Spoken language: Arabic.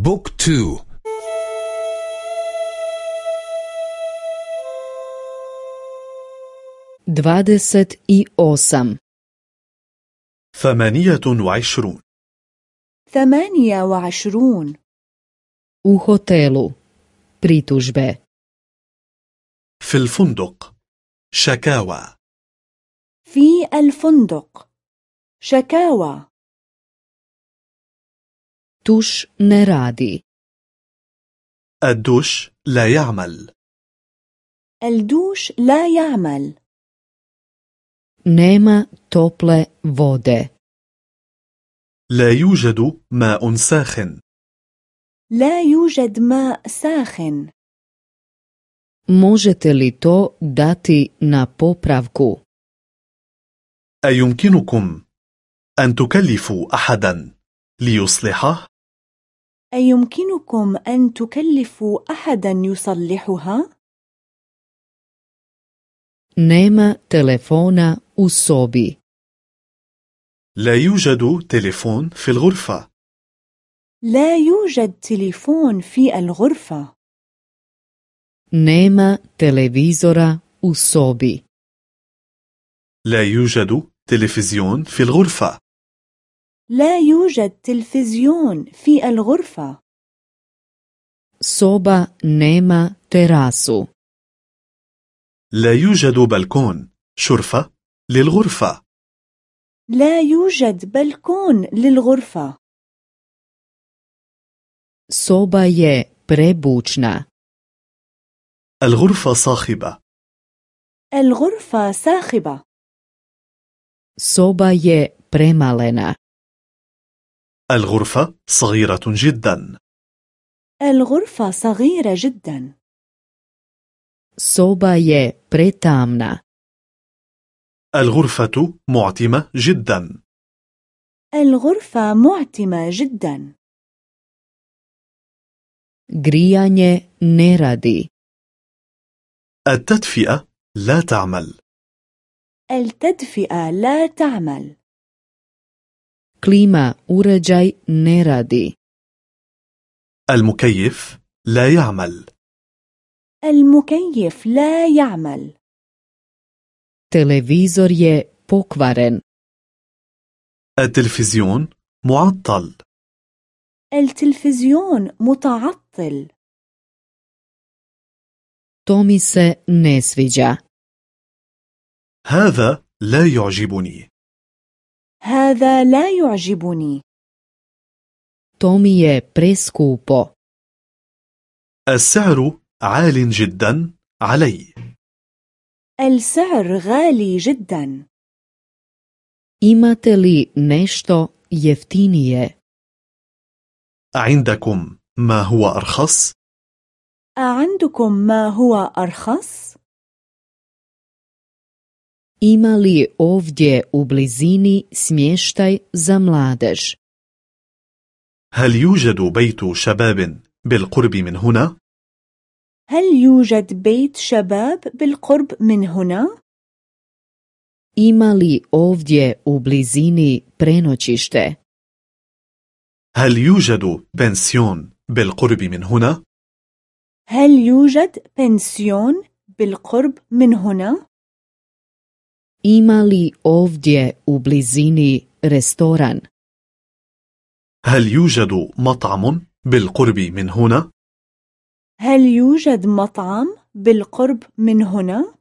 بوك تو. dvadeset i osam ثمانية وعشرون. ثمانية وعشرون. U hotelu. Pritužbe. في الفندق. شكاوى. في الفندق. شكاوى. Tuš ne radi الدوش لا يعمل. الدوش لا يعمل. nema tople vode لا يوجد ماء ساخن. لا يوجد ماء ساخن. možete li to dati na popravku أيمكنكم أن تكلفوا أحدا ليصلحه؟ أيمكنكم أن تكلفوا أحدا يصلحها؟ nema telefona u sobi لا يوجد تليفون في الغرفة. لا يوجد تليفون في الغرفة. nema televizora u sobi لا يوجد تلفزيون في الغرفة. لا يوجد تلفزيون في الغرفة. Soba nema terasu. لا يوجد بلكون شرفة للغرفة. لا يوجد بلكون للغرفة. Soba je prebučna. الغرفة صاخبة. الغرفة ساخبة soba je premalena. الغرفة صغيرة جدا. الغرفة صغيرة جدا. Soba je pretamna. الغرفة معتمة جدا. الغرفة معتمة جدا. Grijanje ne radi. التدفئة لا تعمل. التدفئة لا تعمل. Klima uređaj ne radi. المكيف لا يعمل. المكيف لا يعمل. Televizor je pokvaren. التلفزيون معطل. التلفزيون متعطل. To mi se ne sviđa. هذا لا يعجبني. هذا لا يعجبني. to mi je preskupo. السعر عال جدا علي. السعر غالي جدا. imate li nešto jeftinije عندكم ما هو أرخص؟ أعندكم ما هو أرخص؟ Ima li ovdje u blizini smještaj za mladež هل يوجد بيت شباب بالقرب من هنا؟ هل يوجد بيت شباب بالقرب من هنا؟ ima li ovdje u blizini prenoćište هل يوجد بنسيون بالقرب من هنا؟ هل يوجد بنسيون بالقرب من هنا؟ Ima li ovdje u blizini restoran? هل يوجد مطعم بالقرب من هنا؟ هل يوجد مطعم بالقرب من هنا؟